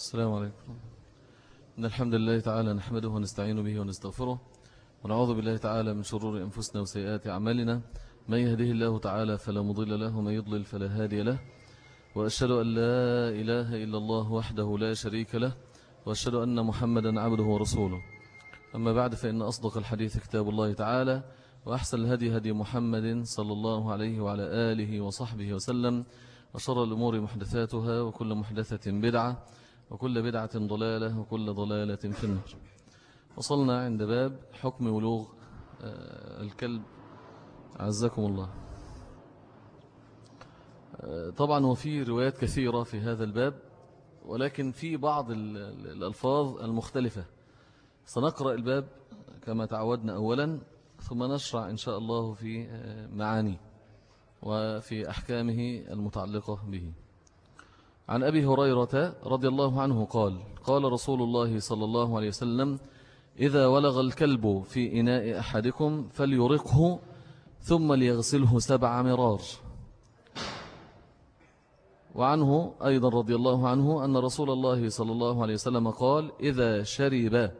السلام عليكم. إن الحمد لله تعالى نحمده ونستعين به ونستغفره ونعوذ بالله تعالى من شرور أنفسنا وسيئات أعمالنا. من يهده الله تعالى فلا مضل له ومن يضلل فلا هادي له. وأشهد أن لا إله إلا الله وحده لا شريك له وأشهد أن محمدا عبده ورسوله. أما بعد فإن أصدق الحديث كتاب الله تعالى وأحسن الهدي هدي محمد صلى الله عليه وعلى آله وصحبه وسلم وشر الأمور محدثاتها وكل محدثة بدعة وكل بدعة ضلالة وكل ضلالة في النار. وصلنا عند باب حكم ولوغ آه، الكلب. عزكم الله. آه، طبعا وفي روايات كثيرة في هذا الباب ولكن في بعض الألفاظ المختلفة. سنقرأ الباب كما تعودنا أولا ثم نشرع إن شاء الله في آه، معاني وفي أحكامه المتعلقة به. عن أبي هريرة رضي الله عنه قال قال رسول الله صلى الله عليه وسلم إذا ولغ الكلب في إناء أحدكم فليرقه ثم ليغسله سبع مرار. وعنه أيضا رضي الله عنه أن رسول الله صلى الله عليه وسلم قال إذا شرب.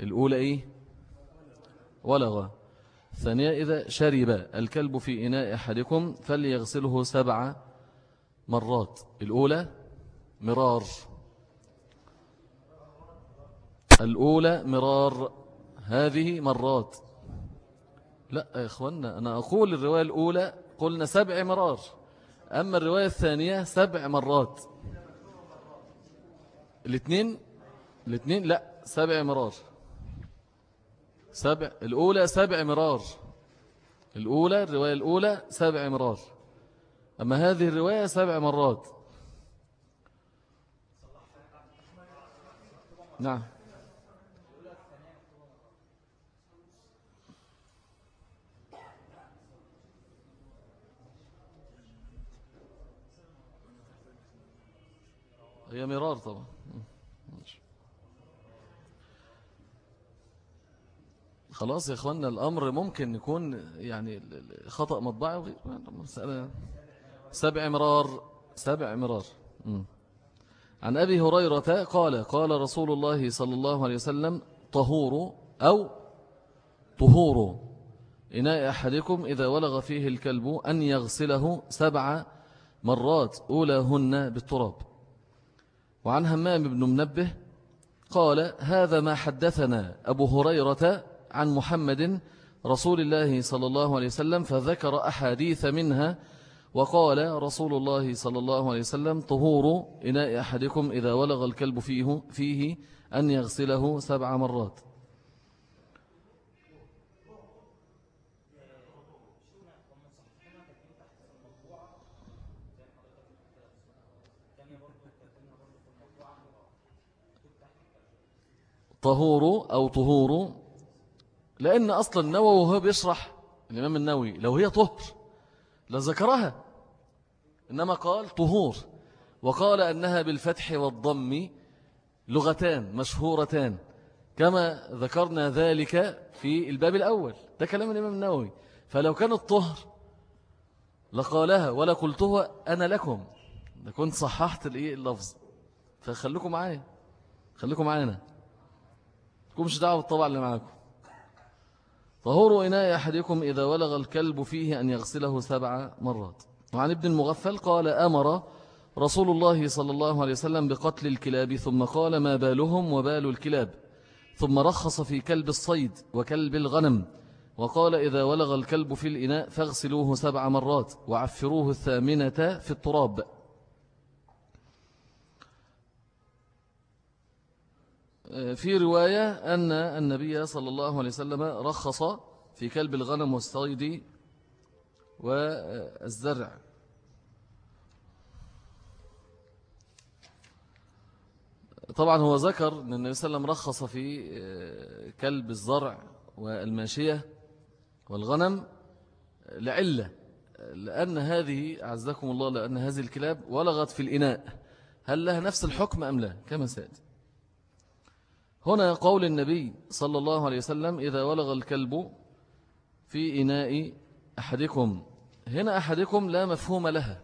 الأولى إيه؟ ولغ. ثانية إذا شرب الكلب في إناء أحدكم فليغسله سبع مرات. الأولى مرار. الأولى مرار. هذه مرات. لا يا إخوانا أنا أقول الرواية الأولى قلنا سبع مرار. أما الرواية الثانية سبع مرات. الاثنين الاثنين لا سبع مرار. سبع الأولى سبع مرار. الأولى الرواية الأولى سبع مرار. أما هذه الرواية سبع مرات. نعم. هي مرار طبعا. خلاص يا اخوانا الأمر ممكن يكون يعني خطأ مطبعي. مسألة سبع مرار سبع مرار. عن أبي هريرة قال قال رسول الله صلى الله عليه وسلم طهور أو طهور. إناء أحدكم إذا ولغ فيه الكلب أن يغسله سبع مرات أولاهن بالتراب. وعن همام بن منبه قال هذا ما حدثنا أبو هريرة عن محمد رسول الله صلى الله عليه وسلم فذكر أحاديث منها وقال رسول الله صلى الله عليه وسلم طهور إناء أحدكم إذا ولغ الكلب فيه, فيه أن يغسله سبع مرات. طهور أو طهور لأن أصلا النووي وهو بيشرح الإمام النووي لو هي طهر لذكرها. إنما قال طهور وقال أنها بالفتح والضم لغتان مشهورتان كما ذكرنا ذلك في الباب الأول. ده كلام الإمام النووي. فلو كان الطهر لقالها ولا قلته أنا لكم. كنت صححت اللفظ. فخلوكم معايا. خليكم معانا كمش دعوة الطبع اللي معاكم. طهور إناء أحدكم إذا ولغ الكلب فيه أن يغسله سبع مرات. وعن ابن المغفل قال أمر رسول الله صلى الله عليه وسلم بقتل الكلاب ثم قال ما بالهم وبال الكلاب ثم رخص في كلب الصيد وكلب الغنم وقال إذا ولغ الكلب في الإناء فاغسلوه سبع مرات وعفروه الثامنة في التراب. في رواية أن النبي صلى الله عليه وسلم رخص في كلب الغنم والصيد والزرع. طبعا هو ذكر أن النبي صلى الله عليه وسلم رخص في كلب الزرع والماشية والغنم لعلة لأن هذه أعزكم الله لأن هذه الكلاب ولغت في الإناء. هل لها نفس الحكم أم لا؟ كما سأتي هنا قول النبي صلى الله عليه وسلم إذا ولغ الكلب في إناء أحدكم. هنا أحدكم لا مفهوم لها.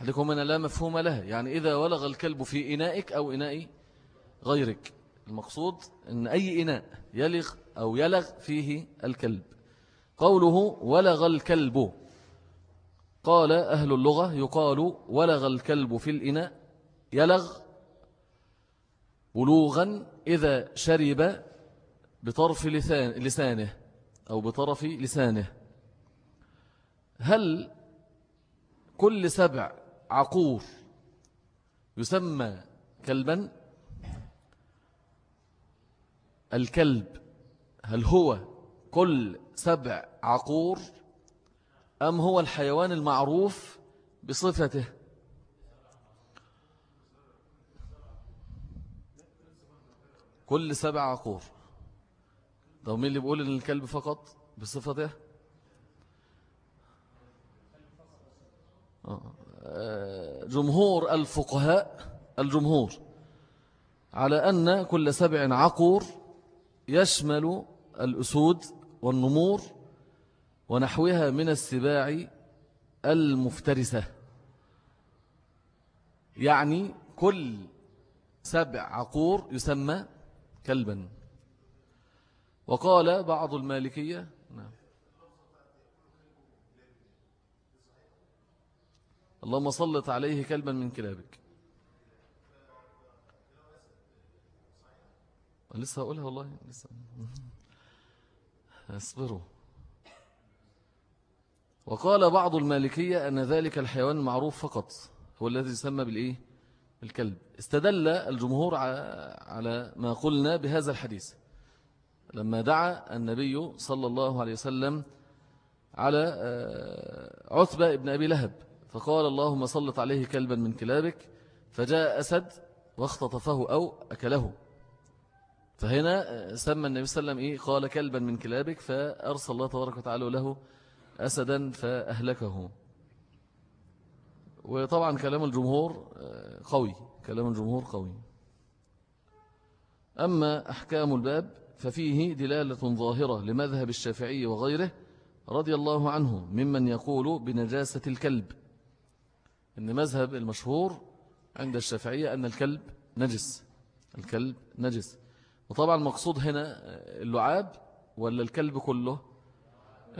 حدكم من لا مفهوم لها. يعني إذا ولغ الكلب في إنائك أو إناء غيرك المقصود أن أي إناء يلغ أو يلغ فيه الكلب. قوله ولغ الكلب قال أهل اللغة يقال ولغ الكلب في الإناء يلغ بلوغا إذا شرب بطرف لسان لسانه أو بطرف لسانه. هل كل سبع عقور يسمى كلبا الكلب هل هو كل سبع عقور أم هو الحيوان المعروف بصفته؟ كل سبع عقور. ده مين اللي بيقول إن الكلب فقط بصفته؟ آه، جمهور الفقهاء الجمهور على أن كل سبع عقور يشمل الأسود والنمور ونحوها من السباع المفترسة. يعني كل سبع عقور يسمى كلبا. وقال بعض المالكية نعم اللهم صلت عليه كلبا من كلابك. لسه هقولها والله لسه. اصبروا. وقال بعض المالكية أن ذلك الحيوان المعروف فقط هو الذي يسمى بالإيه؟ الكلب استدل الجمهور على ما قلنا بهذا الحديث. لما دعا النبي صلى الله عليه وسلم على آه، عثبة ابن أبي لهب. فقال اللهم صلت عليه كلبا من كلابك فجاء أسد واختطفه أو أكله. فهنا آه، سمى النبي صلى الله عليه وسلم إيه؟ قال كلبا من كلابك فأرسل الله تبارك وتعالى له أسدا فأهلكه. وطبعا كلام الجمهور آه، قوي كلام الجمهور قوي. أما أحكام الباب ففيه دلالة ظاهرة لمذهب الشافعي وغيره رضي الله عنه ممن يقول بنجاسة الكلب. إن مذهب المشهور عند الشافعية أن الكلب نجس. الكلب نجس. وطبعا المقصود هنا اللعاب ولا الكلب كله؟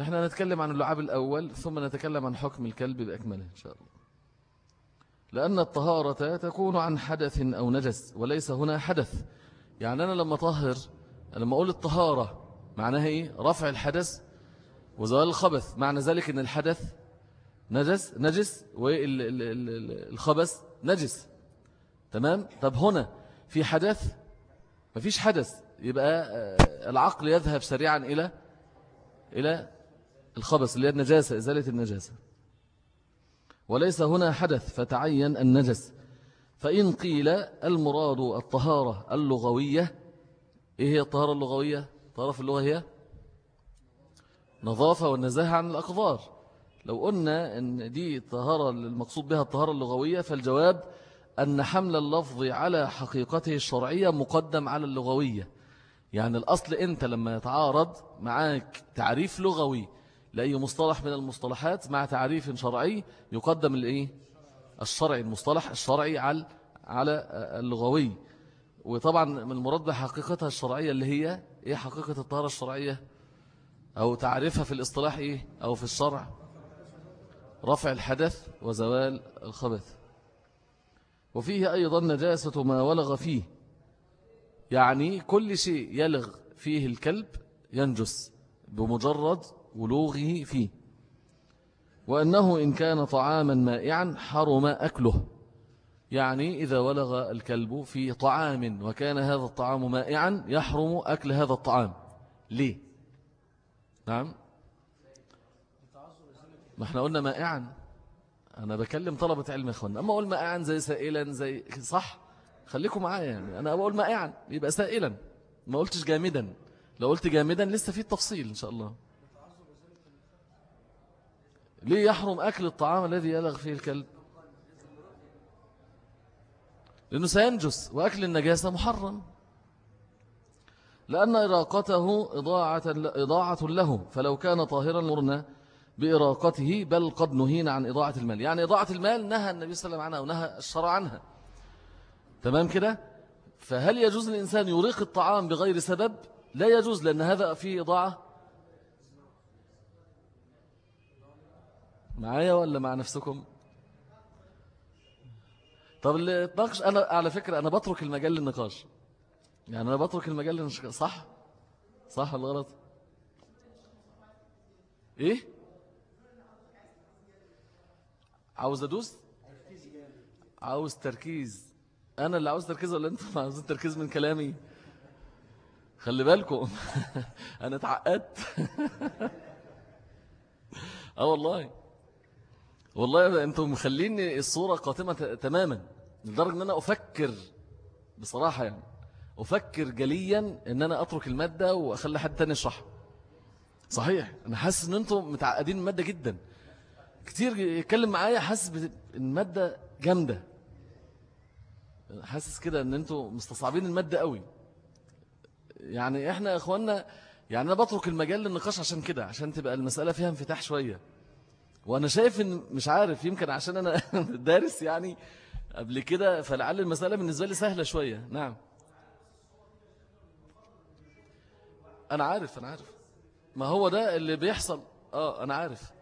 إحنا نتكلم عن اللعاب الأول ثم نتكلم عن حكم الكلب بأكمله إن شاء الله. لأن الطهارة تكون عن حدث أو نجس وليس هنا حدث. يعني أنا لما طهر لما أقول الطهارة معناها إيه؟ رفع الحدث وزوال الخبث. معنى ذلك أن الحدث نجس نجس والخبث نجس. تمام؟ طب هنا في حدث مفيش حدث يبقى آه، العقل يذهب سريعا إلى إلى الخبث اللي هي النجاسة إزالة النجاسة. وليس هنا حدث فتعين النجس. فإن قيل المراد الطهارة اللغوية إيه هي الطهارة اللغوية؟ الطهارة في اللغة هي نظافة والنزاهة عن الأقذار لو قلنا أن دي الطهارة المقصود بها الطهارة اللغوية فالجواب أن حمل اللفظ على حقيقته الشرعية مقدم على اللغوية. يعني الأصل أنت لما يتعارض معاك تعريف لغوي لأي مصطلح من المصطلحات مع تعريف شرعي يقدم الإيه؟ الشرعي المصطلح الشرعي على على اللغوي. وطبعا من المراد بحقيقتها الشرعية اللي هي إيه؟ حقيقة الطهارة الشرعية أو تعريفها في الاصطلاح إيه؟ أو في الشرع. رفع الحدث وزوال الخبث. وفيه أيضا نجاسة ما ولغ فيه. يعني كل شيء يلغ فيه الكلب ينجس بمجرد ولوغه فيه. وأنه إن كان طعاما مائعا حرم أكله. يعني إذا ولغ الكلب في طعام وكان هذا الطعام مائعا يحرم أكل هذا الطعام. ليه؟ نعم. ما إحنا قلنا مائعا. أنا بكلم طلبة علم يا أخوانا أما أقول مائعا زي سائلا زي صح؟ خليكم معايا يعني. أنا أقول مائعا يبقى سائلا. ما قلتش جامدا. لو قلت جامدا لسه في التفصيل إن شاء الله. ليه يحرم أكل الطعام الذي يلغ فيه الكلب؟ لأنه سينجس وأكل النجاسة محرم. لأن إراقته إضاعة, إضاعة له. فلو كان طاهرا مرنا بإراقته بل قد نهينا عن إضاعة المال. يعني إضاعة المال نهى النبي صلى الله عليه وسلم عنها ونهى الشرع عنها. تمام كده؟ فهل يجوز الإنسان يريق الطعام بغير سبب؟ لا يجوز لأن هذا فيه إضاعة. معايا ولا مع نفسكم؟ طب اللي اتناقش أنا على فكرة أنا بترك المجال للنقاش. يعني أنا بترك المجال للنقاش. صح؟ صح ولا غلط؟ إيه؟ عاوز أدوس؟ عاوز تركيز. أنا اللي عاوز تركيز ولا أنت عاوز تركيز من كلامي؟ خلي بالكم. أنا اتعقدت. آه والله. والله أنتم مخليني الصورة قاتمة تماما لدرجة أن أنا أفكر بصراحة يعني أفكر جليا أن أنا أترك المادة وأخلي حد تاني يشرحها. صحيح أنا حاسس أن أنتم متعقدين المادة جدا. كتير يتكلم معايا حاسس المادة جامدة. حاسس كده أن أنتم مستصعبين المادة قوي. يعني إحنا يا أخوانا يعني أنا بترك المجال للنقاش عشان كده عشان تبقى المسألة فيها انفتاح شوية. وأنا شايف إن مش عارف يمكن عشان أنا دارس يعني قبل كده فلعل المسألة بالنسبة لي سهلة شوية. نعم. أنا عارف أنا عارف. ما هو ده اللي بيحصل. آه أنا عارف.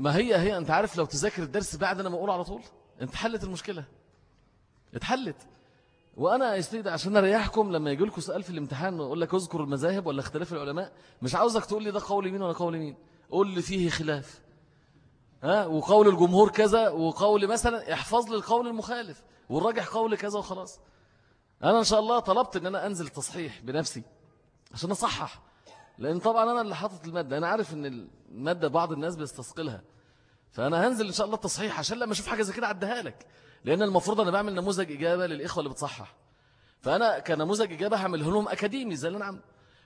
ما هي هي أنت عارف لو تذاكر الدرس بعد أنا ما أقول على طول؟ أنت حلت المشكلة. اتحلت. وأنا يا عشان أريحكم لما يجي لكم سؤال في الامتحان ويقول لك اذكر المذاهب ولا اختلاف العلماء مش عاوزك تقول لي ده قول مين ولا قول مين قول لي فيه خلاف. ها؟ وقول الجمهور كذا وقول مثلا احفظ لي القول المخالف والراجح قول كذا وخلاص. أنا إن شاء الله طلبت أن أنا أنزل تصحيح بنفسي عشان أصحح. لأن طبعا أنا اللي حاطط المادة أنا عارف أن المادة بعض الناس بيستثقلها. فأنا هنزل إن شاء الله التصحيح عشان لما أشوف حاجة زي كده عدها لك. لأن المفروض أنا بعمل نموذج إجابة للإخوة اللي بتصحح. فأنا كنموذج إجابة هعمله لهم أكاديمي زي اللي أنا عامله.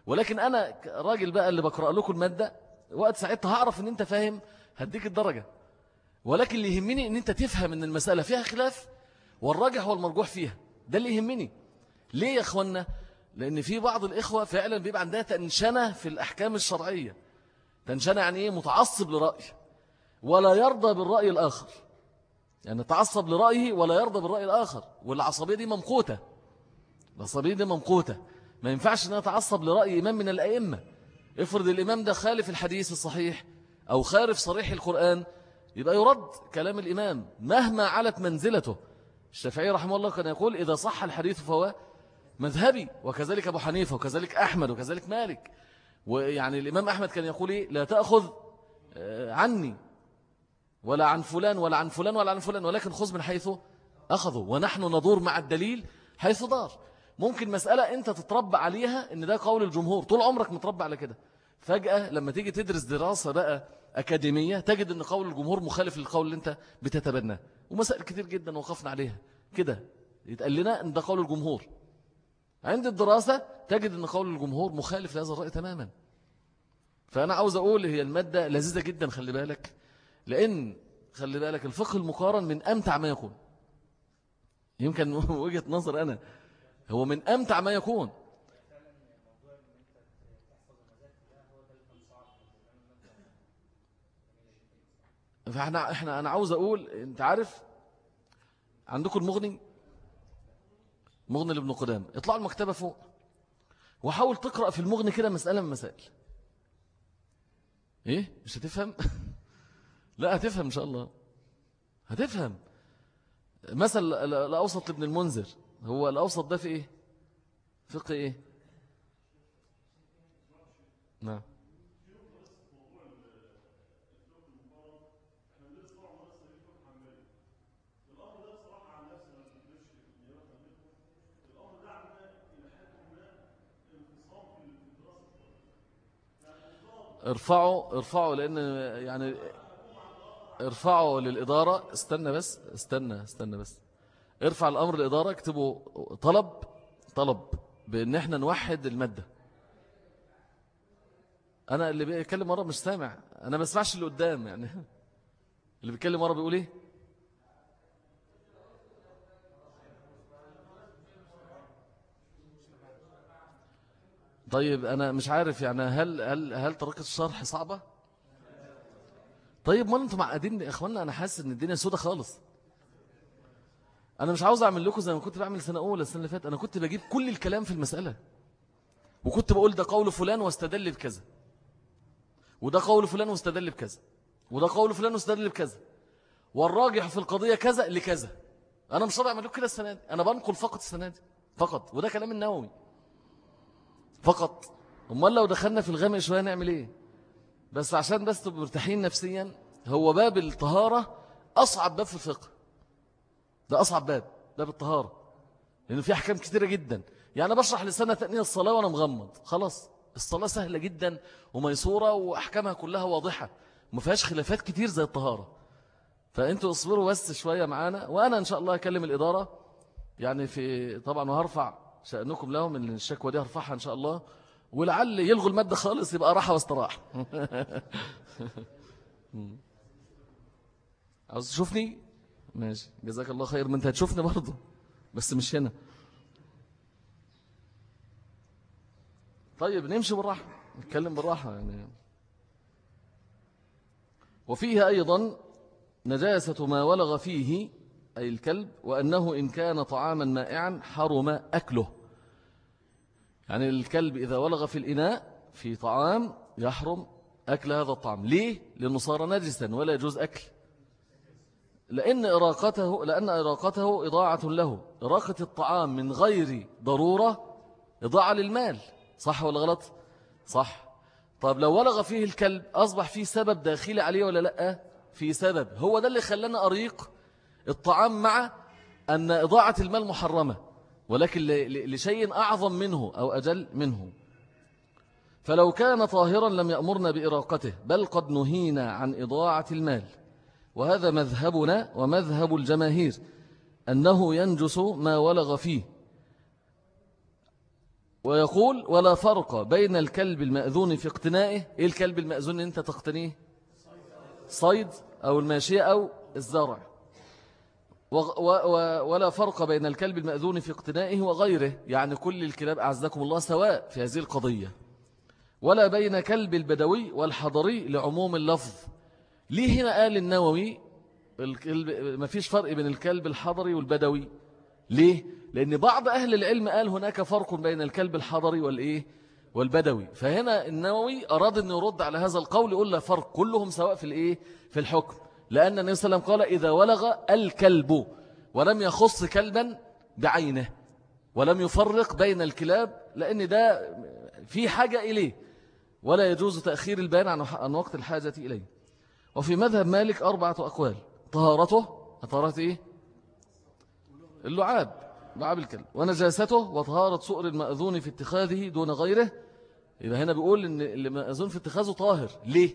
ولكن أنا راجل بقى اللي بقرأ لكم المادة وقت ساعتها هعرف أن أنت فاهم هديك الدرجة. ولكن اللي يهمني أن أنت تفهم أن المسألة فيها خلاف والراجح والمرجوح فيها. ده اللي يهمني. ليه يا أخوانا لأن في بعض الإخوة فعلا بيبقى عندها تنشنة في الأحكام الشرعية. تنشنة يعني إيه؟ متعصب لرأي. ولا يرضى بالرأي الآخر. يعني تعصب لرأيه ولا يرضى بالرأي الآخر. والعصبية دي ممقوتة. العصبية دي ممقوتة. ما ينفعش أن أتعصب لرأي إمام من الأئمة. افرض الإمام ده خالف الحديث الصحيح أو خارف صريح القرآن يبقى يرد كلام الإمام مهما علت منزلته. الشافعي رحمه الله كان يقول إذا صح الحديث فهو مذهبي وكذلك أبو حنيفة وكذلك أحمد وكذلك مالك. ويعني الإمام أحمد كان يقول إيه؟ لا تأخذ آه، عني ولا عن فلان ولا عن فلان ولا عن فلان ولكن خذ من حيث أخذوا ونحن ندور مع الدليل حيث دار. ممكن مسألة أنت تتربى عليها أن ده قول الجمهور. طول عمرك متربى على كده. فجأة لما تيجي تدرس دراسة بقى أكاديمية تجد أن قول الجمهور مخالف للقول اللي أنت بتتبناه. ومسائل كتير جدا وقفنا عليها. كده يتقال لنا أن ده قول الجمهور. عند الدراسة تجد أن قول الجمهور مخالف لهذا الرأي تماما. فأنا عاوز أقول هي المادة لذيذة جدا خلي بالك. لأن خلي بالك الفقه المقارن من أمتع ما يكون. يمكن وجهة نظر أنا هو من أمتع ما يكون. فإحنا إحنا أنا عاوز أقول أنت عارف عندكم المغني؟ مغني لابن قدام اطلعوا المكتبة فوق وحاول تقرأ في المغني كده مسألة من مسائل إيه؟ مش هتفهم؟ لا هتفهم إن شاء الله. هتفهم. مثل الأوسط لابن المنذر. هو الأوسط ده في إيه؟ فقه إيه؟ نعم. ارفعوا ارفعوا لأن يعني ارفعوا للإدارة. استنى بس استنى استنى بس. ارفع الأمر الإدارة اكتبوا طلب طلب بأن إحنا نوحد المادة. أنا اللي بيتكلم مرة مش سامع. أنا ما اسمعش اللي قدام يعني. اللي بيتكلم مرة بيقول إيه؟ طيب أنا مش عارف يعني هل هل هل طريقة الشرح صعبة؟ طيب ما أنتم معقدين يا إخوانا؟ أنا حاسس إن الدنيا سودة خالص. أنا مش عاوز أعمل لكم زي ما كنت بعمل سنة أولى السنة اللي فاتت. أنا كنت بجيب كل الكلام في المسألة. وكنت بقول ده قول فلان واستدل بكذا. وده قول فلان واستدل بكذا. وده قول فلان واستدل بكذا. والراجح في القضية كذا لكذا. أنا مش راضي أعمل كده السنة دي. أنا بنقل فقط السنة دي. فقط. وده كلام النووي. فقط. أمال لو دخلنا في الغامق شوية نعمل إيه؟ بس عشان بس تبقوا مرتاحين نفسيا هو باب الطهارة أصعب باب في الفقه. ده أصعب باب باب الطهارة. لأنه في أحكام كثيرة جدا. يعني أنا بشرح لسنة تأنية الصلاة وأنا مغمض. خلاص الصلاة سهلة جدا وميسورة وأحكامها كلها واضحة. ما فيهاش خلافات كتير زي الطهارة. فأنتوا اصبروا بس شوية معانا وأنا إن شاء الله أكلم الإدارة. يعني في طبعا وهرفع شأنكم لهم إن الشكوى دي هرفعها إن شاء الله ولعل يلغوا المادة خالص يبقى راحة واستراحة. عاوز تشوفني؟ ماشي. جزاك الله خير. ما انت هتشوفني برضه بس مش هنا. طيب نمشي بالراحة نتكلم بالراحة يعني. وفيه أيضا نجاسة ما ولغ فيه أي الكلب وأنه إن كان طعاما مائعا حرم أكله. يعني الكلب إذا ولغ في الإناء في طعام يحرم أكل هذا الطعام. ليه؟ لأنه صار نجسا ولا يجوز أكل. لأن إراقته, لأن إراقته إضاعة له. إراقة الطعام من غير ضرورة إضاعة للمال. صح ولا غلط؟ صح. طب لو ولغ فيه الكلب أصبح فيه سبب داخلي عليه ولا لأ؟ في سبب. هو ده اللي خلانا أريق الطعام مع أن إضاعة المال محرمة. ولكن لشيء أعظم منه أو أجل منه. فلو كان طاهرا لم يأمرنا بإراقته بل قد نهينا عن إضاعة المال. وهذا مذهبنا ومذهب الجماهير أنه ينجس ما ولغ فيه. ويقول ولا فرق بين الكلب المأذون في اقتنائه إيه الكلب المأذون أنت تقتنيه؟ صيد أو الماشية أو الزرع. ولا فرق بين الكلب المأذون في اقتنائه وغيره. يعني كل الكلاب أعزكم الله سواء في هذه القضية. ولا بين كلب البدوي والحضري لعموم اللفظ. ليه هنا قال النووي ما فيش فرق بين الكلب الحضري والبدوي؟ ليه؟ لأن بعض أهل العلم قال هناك فرق بين الكلب الحضري والإيه؟ والبدوي. فهنا النووي أراد أن يرد على هذا القول يقول له فرق. كلهم سواء في الإيه؟ في الحكم. لأن النبي صلى الله عليه وسلم قال إذا ولغ الكلب ولم يخص كلبا بعينه ولم يفرق بين الكلاب لأن ده في حاجة إليه ولا يجوز تأخير البيان عن وقت الحاجة إليه. وفي مذهب مالك أربعة أقوال. طهارته طهارة إيه؟ اللعاب لعاب الكلب. ونجاسته وطهارة سؤر المأذون في اتخاذه دون غيره. إذا هنا بيقول إن اللي مأذون في اتخاذه طاهر. ليه؟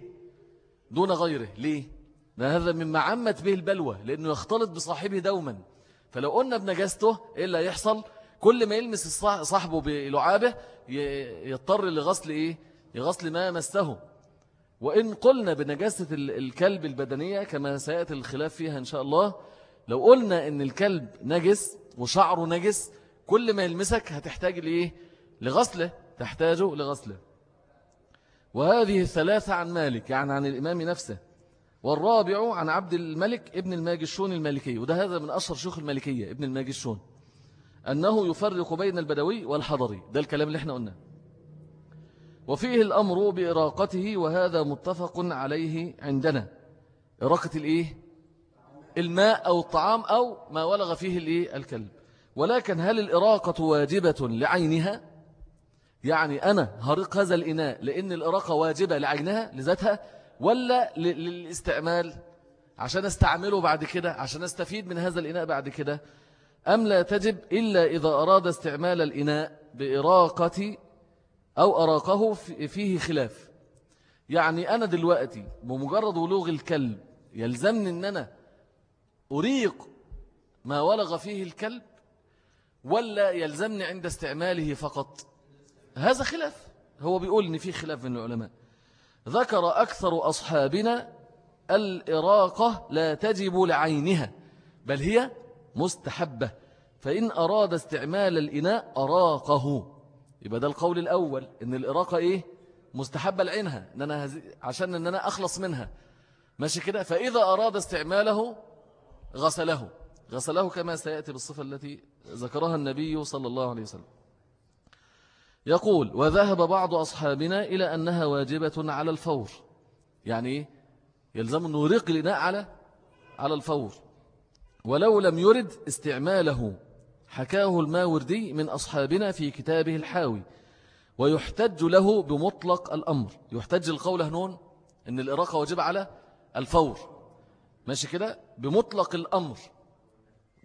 دون غيره. ليه؟ هذا مما عمت به البلوى لأنه يختلط بصاحبه دوما. فلو قلنا بنجاسته إيه اللي يحصل كل ما يلمس صاحبه بلعابه يضطر لغسل إيه؟ لغسل ما مسته وإن قلنا بنجاسة الكلب البدنية كما سيأتي الخلاف فيها إن شاء الله لو قلنا إن الكلب نجس وشعره نجس كل ما يلمسك هتحتاج لإيه؟ لغسله تحتاجه لغسله. وهذه الثلاثة عن مالك يعني عن الإمام نفسه. والرابع عن عبد الملك ابن الماجشون المالكي وده هذا من أشهر شيوخ المالكية ابن الماجشون أنه يفرق بين البدوي والحضري ده الكلام اللي إحنا قلناه وفيه الأمر بإراقته وهذا متفق عليه عندنا إراقة الإيه؟ الماء أو الطعام أو ما ولغ فيه الإيه؟ الكلب ولكن هل الإراقة واجبة لعينها؟ يعني أنا هرق هذا الإناء لأن الإراقة واجبة لعينها لذاتها ولا للاستعمال عشان استعمله بعد كده عشان استفيد من هذا الإناء بعد كده أم لا تجب إلا إذا أراد استعمال الإناء بإراقة أو أراقه فيه خلاف. يعني أنا دلوقتي بمجرد ولوغ الكلب يلزمني أن أنا أريق ما ولغ فيه الكلب ولا يلزمني عند استعماله فقط. هذا خلاف. هو بيقول أن فيه خلاف من العلماء. ذكر أكثر أصحابنا الإراقة لا تجب لعينها بل هي مستحبة فإن أراد استعمال الإناء أراقه. يبقى ده القول الأول إن الإراقة إيه؟ مستحبة لعينها إن أنا عشان إن أنا أخلص منها. ماشي كده؟ فإذا أراد استعماله غسله. غسله كما سيأتي بالصفة التي ذكرها النبي صلى الله عليه وسلم. يقول وذهب بعض أصحابنا إلى أنها واجبة على الفور. يعني يلزم أنه يرق الإناء على على الفور. ولو لم يرد استعماله. حكاه الماوردي من أصحابنا في كتابه الحاوي. ويحتج له بمطلق الأمر. يحتج القول هنون أن الإراقة واجب على الفور. ماشي كده؟ بمطلق الأمر.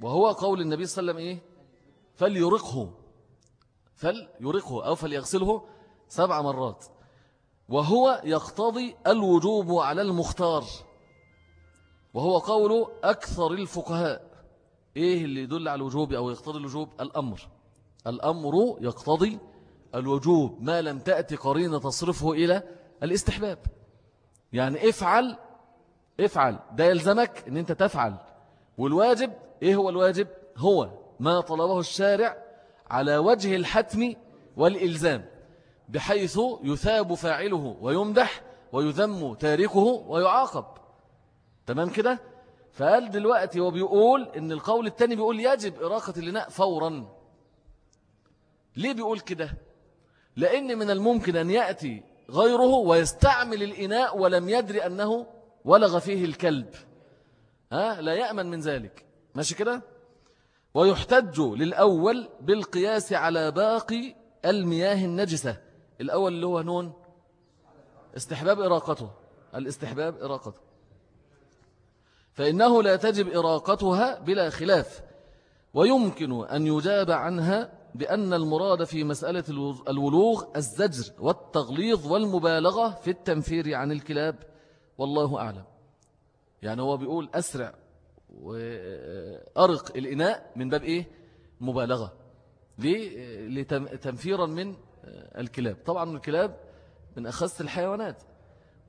وهو قول النبي صلى الله عليه وسلم إيه؟ فليرقه. فليرقه أو فليغسله سبع مرات. وهو يقتضي الوجوب على المختار. وهو قول أكثر الفقهاء. إيه اللي يدل على الوجوب أو يقتضي الوجوب؟ الأمر. الأمر يقتضي الوجوب ما لم تأتي قرينة تصرفه إلى الاستحباب. يعني افعل افعل. ده يلزمك إن أنت تفعل. والواجب إيه هو الواجب؟ هو ما طلبه الشارع على وجه الحتم والإلزام بحيث يثاب فاعله ويمدح ويذم تاركه ويعاقب. تمام كده؟ فقال دلوقتي وبيقول إن القول الثاني بيقول يجب إراقة الإناء فورا. ليه بيقول كده؟ لأن من الممكن أن يأتي غيره ويستعمل الإناء ولم يدري أنه ولغ فيه الكلب. ها؟ لا يأمن من ذلك. ماشي كده؟ ويحتج للأول بالقياس على باقي المياه النجسة. الأول اللي هو نون. استحباب إراقته. الاستحباب إراقته. فإنه لا تجب إراقتها بلا خلاف. ويمكن أن يجاب عنها بأن المراد في مسألة الولوغ الزجر والتغليظ والمبالغة في التنفير عن الكلاب. والله أعلم. يعني هو بيقول أسرع. وأرق الإناء من باب إيه؟ مبالغة. لتنفيرا من الكلاب. طبعا الكلاب من أخص الحيوانات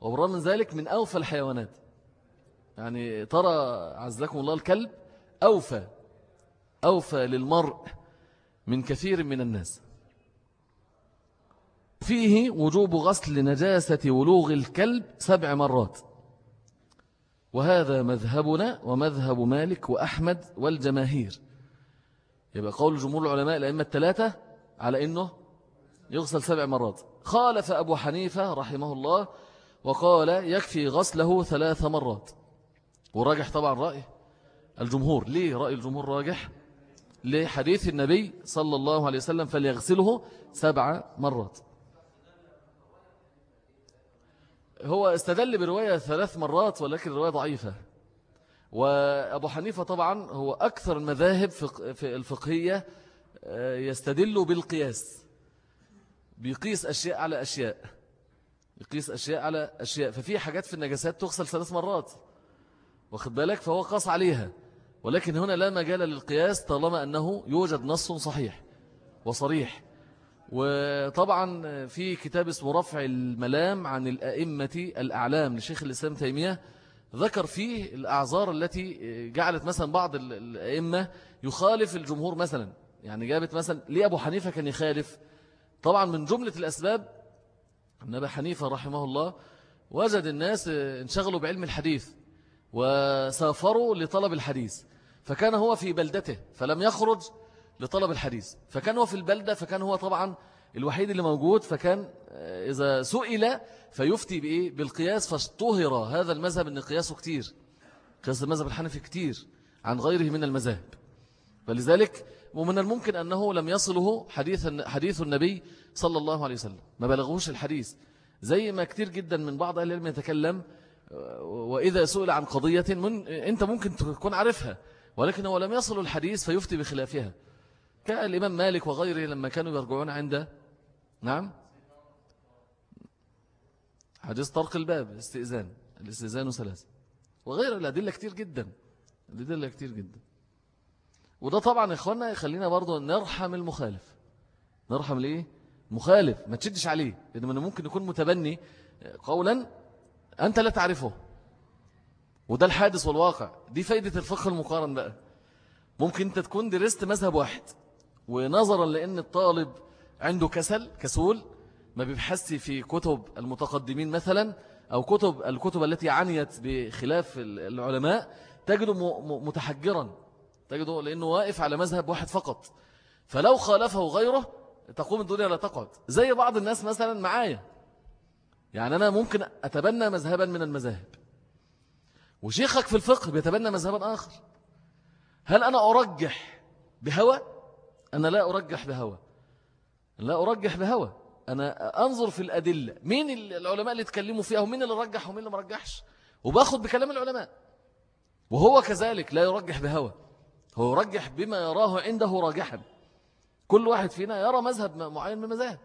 وبرغم من ذلك من أوفى الحيوانات. يعني ترى عزكم الله الكلب أوفى أوفى للمرء من كثير من الناس. فيه وجوب غسل نجاسة ولوغ الكلب سبع مرات. وهذا مذهبنا ومذهب مالك وأحمد والجماهير. يبقى قول جمهور العلماء الأئمة الثلاثة على أنه يغسل سبع مرات. خالف أبو حنيفة رحمه الله وقال يكفي غسله ثلاث مرات. وراجح طبعا رأي الجمهور. ليه رأي الجمهور راجح؟ لحديث النبي صلى الله عليه وسلم فليغسله سبع مرات. هو استدل برواية ثلاث مرات ولكن الرواية ضعيفة. وأبو حنيفة طبعا هو أكثر المذاهب في الفقهية آه، يستدل بالقياس. بيقيس أشياء على أشياء. يقيس أشياء على أشياء. ففي حاجات في النجاسات تغسل ثلاث مرات. واخد بالك؟ فهو قاس عليها. ولكن هنا لا مجال للقياس طالما أنه يوجد نص صحيح وصريح. وطبعا في كتاب اسمه رفع الملام عن الأئمة الأعلام لشيخ الإسلام تيمية ذكر فيه الأعذار التي جعلت مثلا بعض الأئمة يخالف الجمهور مثلا. يعني جابت مثلا ليه أبو حنيفة كان يخالف؟ طبعا من جملة الأسباب أن أبو حنيفة رحمه الله وجد الناس انشغلوا بعلم الحديث وسافروا لطلب الحديث فكان هو في بلدته فلم يخرج لطلب الحديث. فكان هو في البلدة فكان هو طبعا الوحيد اللي موجود فكان آه، إذا سئل فيفتي بإيه؟ بالقياس فاشتهر هذا المذهب أن قياسه كتير. قياس المذهب الحنفي كتير عن غيره من المذاهب. فلذلك ومن الممكن أنه لم يصله حديث حديث النبي صلى الله عليه وسلم. ما بلغوش الحديث. زي ما كتير جدا من بعض أهل العلم يتكلم آه، وإذا سئل عن قضية من أنت ممكن تكون عارفها ولكن هو لم يصل الحديث فيفتي بخلافها. كالإمام مالك وغيره لما كانوا يرجعون عند نعم. حديث طرق الباب استئذان الاستئذان ثلاثة. وغير الأدلة كتير جدا الأدلة كتير جدا. وده طبعا إخوانا يخلينا برضو نرحم المخالف. نرحم ليه مخالف ما تشدش عليه لأنه ممكن يكون متبني قولا أنت لا تعرفه. وده الحادث والواقع. دي فايدة الفقه المقارن بقى. ممكن أنت تكون درست مذهب واحد. ونظرا لأن الطالب عنده كسل كسول ما بيبحث في كتب المتقدمين مثلا أو كتب الكتب التي عنيت بخلاف العلماء تجده متحجرا تجده لأنه واقف على مذهب واحد فقط. فلو خالفه غيره تقوم الدنيا لا تقعد. زي بعض الناس مثلا معايا. يعني أنا ممكن أتبنى مذهبا من المذاهب. وشيخك في الفقه بيتبنى مذهبا آخر. هل أنا أرجح بهوى؟ أنا لا أرجح بهوى. لا أرجح بهوى. أنا أنظر في الأدلة. مين العلماء اللي تكلموا فيها ومين اللي رجح ومين اللي ما رجحش؟ وباخد بكلام العلماء. وهو كذلك لا يرجح بهوى. هو يرجح بما يراه عنده راجحا. كل واحد فينا يرى مذهب معين من المذاهب